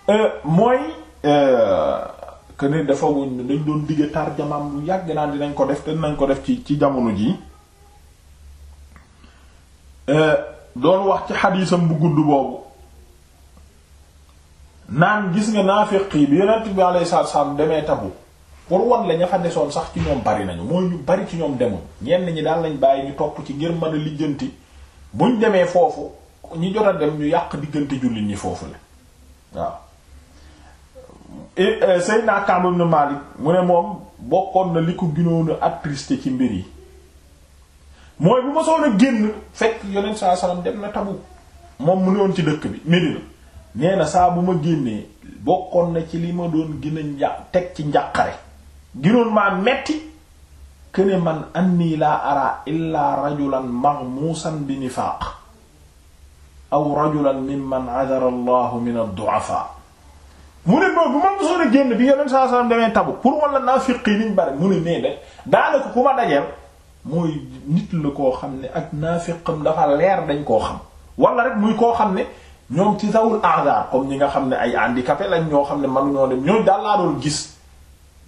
euh, mooy euh, que ne dafa wuñ dañ doon digge tarjamaam lu yàgg naan dinañ ko def te dinañ ko def ci ci jamono ji euh, doon wax ci xadiisam bu gudd boobu naan gis nga naafiq yi bi yonent bi alayhi salaatu wa salaam demee Tabuk pour wan la ña fa desoon sax ci ñoom bari nañu mooy ñu bari ci ñoom demoon ñenn ñi daal lañ bàyyi ñu topp ci ngir mën a lijjanti buñ demee foofu ñi jot a dem ñu yàq diggante jullit ñi foofu la waaw eh, eh, Seydina Kaab ibn Malik mu ne moom bokkoon na li ko gënoon a attristé ci mbir yi mooy bu ma soon a génn fekk yonent saa salaam dem na Tabuk moom mu ne woon ci dëkk bi Medina nee na saa bu ma génnee bokkoon na ci li ma doon gën a teg ci njàqare ginoon maa metti këne man anni laa ara illaa rajulan maghmuusan bi nifaaq aw rajulan mimman adara allahu min ad-du'afa mu ne noonu bu ma mosoon a génn bi yonent saa sallam demee Tabuk pour wala naafiq yi niñ bari mu ne nee de daanaka ku ma dajeel mooy nit la koo xam ne ak naafiqam dafa leer dañ koo xam wala rek muy koo xam ne ñoom ci zawul a'zar comme ñi nga xam ne ay handicapé lañ ñoo xam ne man ñoo dem ñooñ daal laa doon gis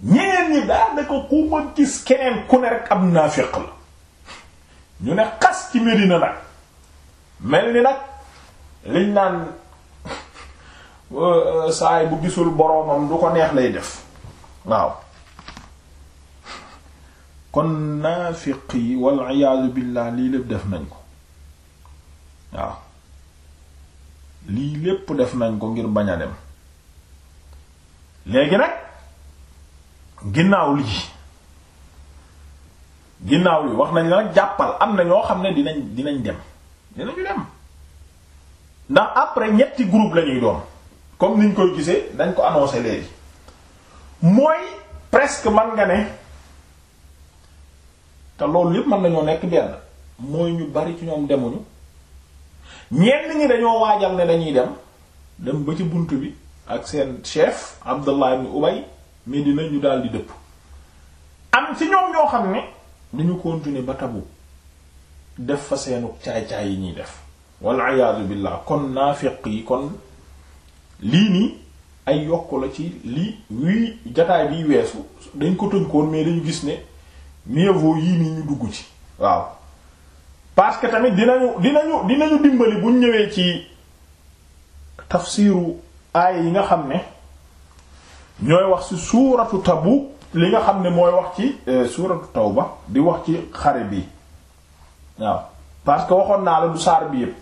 ñeneen ñi daal da ko ku ma gis keneen ku ne rek ab naafiq la ñu ne xas ci Medina nag mel ni nag liñ naan euh, euh, saay bu gisul boroomam du ko neex lay def waaw kon naafiq yi wal iyaadu billaah lii lépp def nañ ko waaw lii lépp def nañ ko ngir bañ a dem léegi nag ginnaaw lii ginnaaw lii wax nañ la nag jàppal am na ñoo xam ne dinañ dinañ dem dinañu dem ndax après ñetti groupe lañuy doon comme niñ koy gisee dañ ko annoncé léegi mooy presque man nga ne te loolu yépp mën nañoo nekk benn mooy ñu bari ci ñoom demuñu ñenn ñi dañoo waajal ne dañuy dem dem ba ci bunt bi ak seen chef Abdullah ibn Ubay mais dinañu daal di dëpp am ci ñoom ñoo xam ne dañu continuer ba tabu def fa seenu caay-caay yi ñuy def wal iyaadu billah kon naafiq yi kon lii nii ay yokk la ci lii wii jataay biy weesu dañ ko tënkoon mais dañu gis ne mieux vaut yii nii ñu dugg ci waaw parce que tamit dinañu dinañu dinañu dimbali buñ ñëwee ci tafsiru aaya yi nga xam ne ñooy wax ci suuratu tabu li nga xam ne mooy wax ci euh, suuratu tawba di wax ci xare bi waaw parce que waxoon naa la du saar bi yépp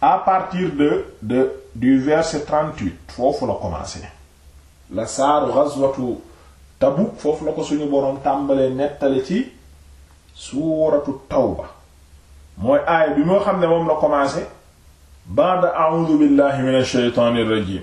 à partir de de du verset 38 foofu la commencé la saaru ghazwatu Tabuk foofu la ko suñu boroom tàmbalee nettali ci suuratu tawba mooy aaya bi moo xam ne moom la commencé ba'da a'udhu billahi minash shaytanir rajim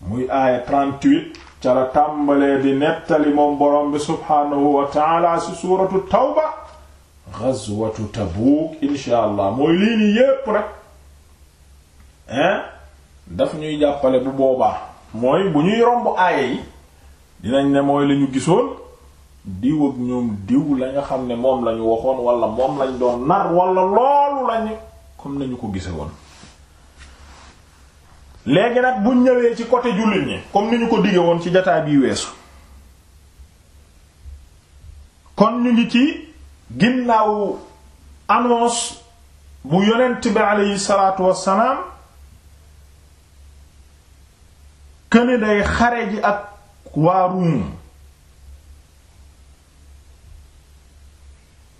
muy aaya 38 ca la tàmbalee di nettali moom borom bi subhaanahu wa taala si suuratu tawba ghazwatu tabuuk insha allah mooy lii nii yépp nag hein daf ñuy jàppale bu boobaa mooy bu ñuy romb aaya yi dinañ ne mooy lañu gisoon diw ak ñoom diw la nga xam ne moom lañu waxoon wala moom lañ doon nar wala loolu lañu comme nañu ko gise woon léegi nag buñ ñëwee ci côté jullit ñi comme ni ñu ko digge woon ci jataay bi weesu kon ñu ngi ci ginnaaw annonce bu yonent bi aleyhi salaatu wassalaam këne day xare ji ak waa Ruum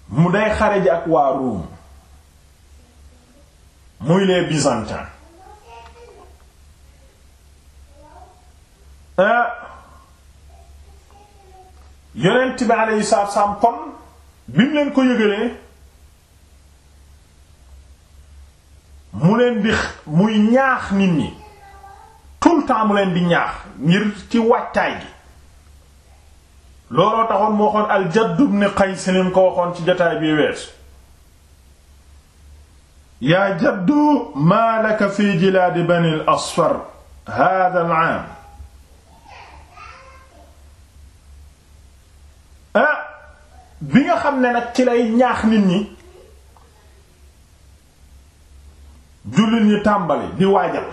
mu day xare ji ak waa Ruum muy les byzantins euh, yonent bi alayhi salaatu salaam kon bi mu leen ko yëgalee mu leen di muy ñaax nit ñi tout le temps mu leen di ñaax ngir ci waajtaay gi looloo taxoon moo waxoon al Jadd ibn Qays ko waxoon ci jotaay bi weesu yaa jaddu maa laka fi jilaadi bani al asfar hada al aam ah bi nga xam ne nag ci lay ñaax nit ñi jullit ñi tàmbali di waajal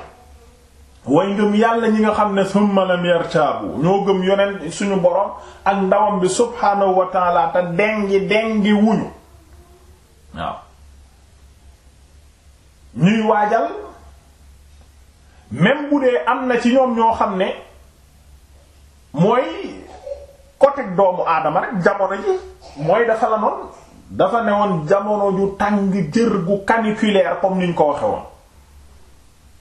way ngëm yàlla ñi nga xam ne summa lam yartaabu ñoo gëm yonent suñu borom ak ndawam bi subhaanahu wa taala te dengi dengi wuñu waaw ñuy waajal même bu dee am na ci ñoom ñoo xam ne mooy côté doomu aadama rek jamono ji mooy dafa la noon dafa ne woon jamono ju tàng jër gu caniculaire comme niñ ko waxe woon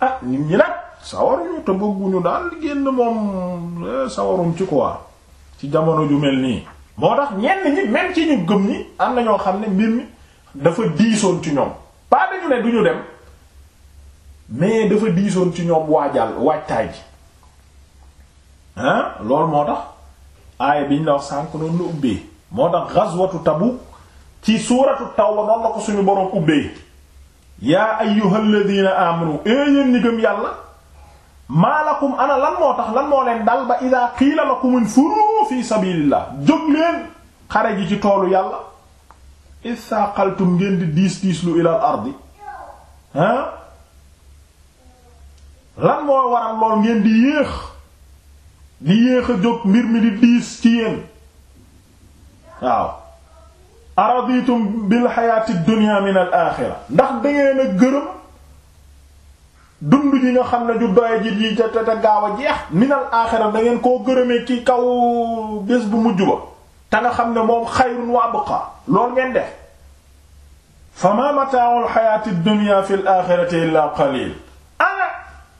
ah nit ñi nag sawar ñu te bëgguñu daal génn moom eh, sawarum ci quoi ci jamono ju mel nii moo tax ñenn ñi même ci ñu gëm ñi am na ñoo xam ne mbir mi dafa diisoon ci ñoom pas dañu ne duñu dem mais dafa diisoon ci ñoom waajal waajtaay ji ah loolu moo tax aaya biñ la wax sànk noonu la ubbee moo tax ghazwatu Tabuk ci suuratu Tawba noonu la ko suñu boroom ubbee yaa ayyuhal ladina amanu ee yéen ñi gëm yàlla maa lakum ana lan moo tax lan moo leen dal ba idaa qiila lakum infuru fi sabilillah jóg leen xare ji ci toolu yàlla istaqaltum ngeen di diis diis lu ilal ardi ah lan moo waral lool ngeen di yéex di yéex a jóg mbir mi di diis ci yéen waaw araditum bil xayaati dunya min al axira ndax dangeen a gërëm dund ji nga xam ne ju doye ji yi te te gaaw a jeex min al axira dangeen koo gërëmee ci kaw bés bu mujj ba te nga xam ne moom xayrun wa abqa lool ngeen def fa ma mata'ul xayaati dunya fil axirati illa qalil ana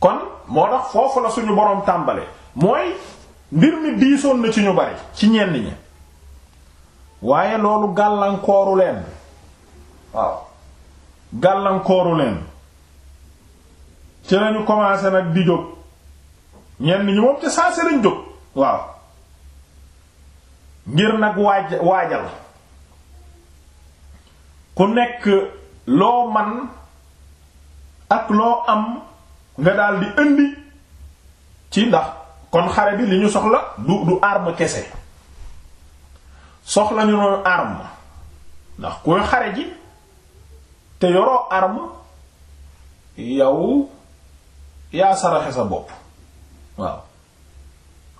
kon moo tax foofu la suñu boroom tàmbale mooy mbir mi diisoon na ci ñu bari ci ñenn ñi waaye loolu gàllankooru leen waaw gàllankooru leen ci lañu commencé nag di jóg ñenn ñi moom ca saa si lañ jóg waaw ngir nag waaj waajal ku nekk loo man ak loo am nga daal di indi ci ndax kon xare bi li ñu soxla du du arme kese soxla ñu noonu arme ndax koy xare ji te yoroo arme yow yaa saraxe sa bopp waaw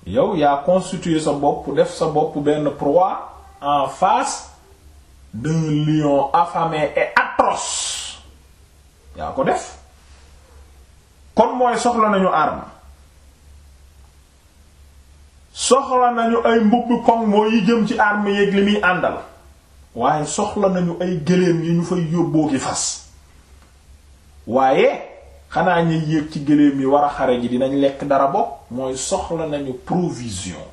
yow yaa constitué sa bopp def sa bopp benn proie en face d'un lion affamé et atroce yaa ko def kon mooy soxla nañu arme soxla nañu ay mbubb koŋ moo yi jëm ci arme yeeg li muy àndal waaye soxla nañu ay gëléem yi ñu fay yóbboo gi fas waaye xanaa ñuy yéeg ci gëléem yi war a xare ji dinañ lekk dara bokk mooy soxla nañu provision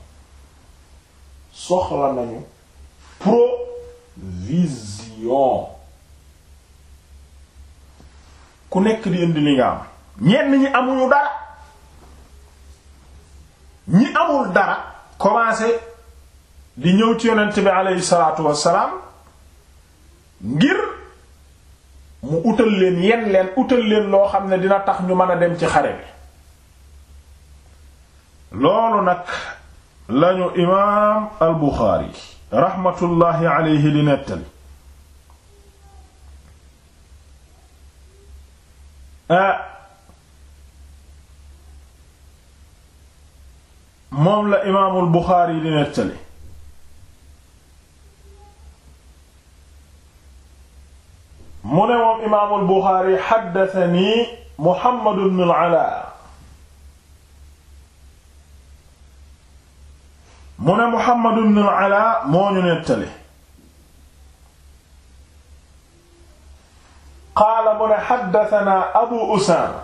soxla nañu provision ku nekk di indi li nga am ñenn ñi amuñu dara ñi amul dara commencé di ñëw ci yonent bi aleyhi salaatu wassalaam ngir mu utal leen yen leen utal leen loo xam ne dina tax ñu mën a dem ci xare bi loolu nag lañu imaam al Buxaari raxmatullaahi alayhi di nettali ah, moom la imaamul Buxaari di nettali mu ne moom imaamul Buxaari xaddatani Muhammad ibn al-Alaa mu ne Muhammad ibn al-Alaa moo ñu nettali qaala mu ne xaddatanaa Abu Usaama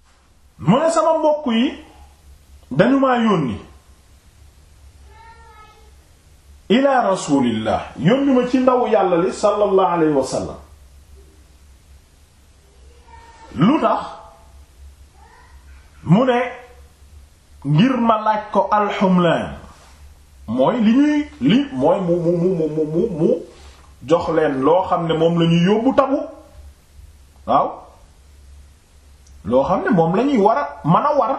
mu ne sama mbokk yi dañu maa yónni ila rasulillah yónni ma ci ndaw yàlla li sallallahu alayhi wa sallam lu tax mu ne ngir ma laaj ko alxumlaan mooy li ñuy li mooy mu mu mu mu mu mu jox leen loo xam ne moom la ñuy yóbbu tabu waaw loo xam ne moom lañuy war a mën a war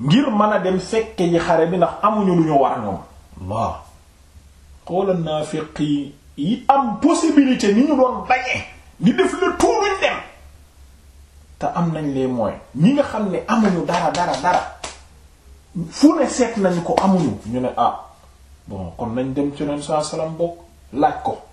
ngir mën a dem fekke ji xare bi ndax amuñu lu ñu war ñoom waaw xoolal naa fekk yi am possibilité ni ñu doon bañee di def le tout luñ dem te am nañ les moyens ñi nga xam ne amuñu dara dara dara fu ne seet nañ ko amuñu ñu ne ah bon kon nañ dem ci ren saa salaam bokk laaj ko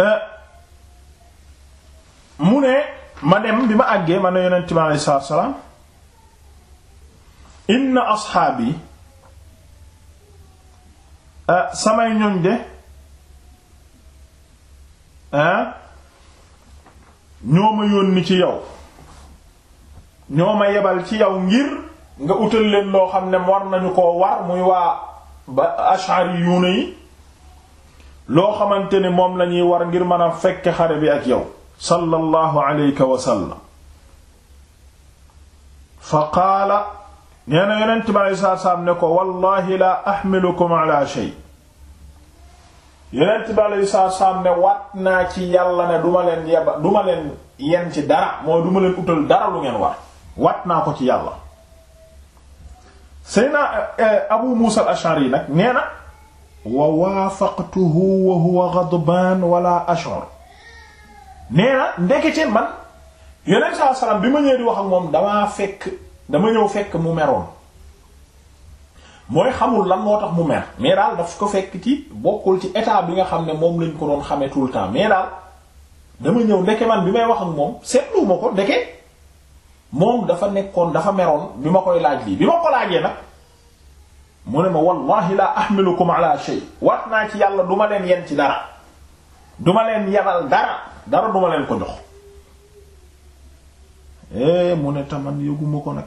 euh, mu ne ma dem bi ma àggee ma ne yonent bi aleyhi salaatu salaam inna asxaabi euh, samay ñoñ de ah ñoo ma yónni ci yow ñoo ma yebal ci yow ngir nga utal leen loo xam ne war nañu ko war muy waa ba ashari yuuna yi loo xamante ne moom lañuy war ngir mën a fekk xare bi ak yow sallallahu alayka wa sallam fa qaala nee na yonent bi alei saatu salaam ne ko wallahi la axmilukum ala shay yonent bi aleyhi salaatu salaam ne waat naa ci yàlla ne duma leen yeba duma leen yen ci dara mooy duma leen utal dara lu ngeen war waat naa ko ci yàlla Seydina eh, eh, Abu Muusa al-Ash'ari nag nee na wa waafaqtuhu wa huwa ghadbaan wala ash'ur nee na ndekete man yonent saa salaam bi ma ñëwee di wax ak moom damaa fekk dama ñëw fekk mu meroon mooy xamul lan moo tax mu mer mais daal daf ko fekk ci bokkul ci état bi nga xam ne moom lañ ko doon xamee tout le temps mais daal dama ñëw ndeke man bi may wax ak moom seetluwuma ko ndeke moom dafa nekkoon dafa meroon bi ma koy laaj lii bi ma ko laajee nag mu ne ma wallahi la ahmilukum ala shay wax naa ci yàlla duma leen yen ci dara duma leen yebal dara dara duma leen ko jox eh, mu ne taman yëguma ko nag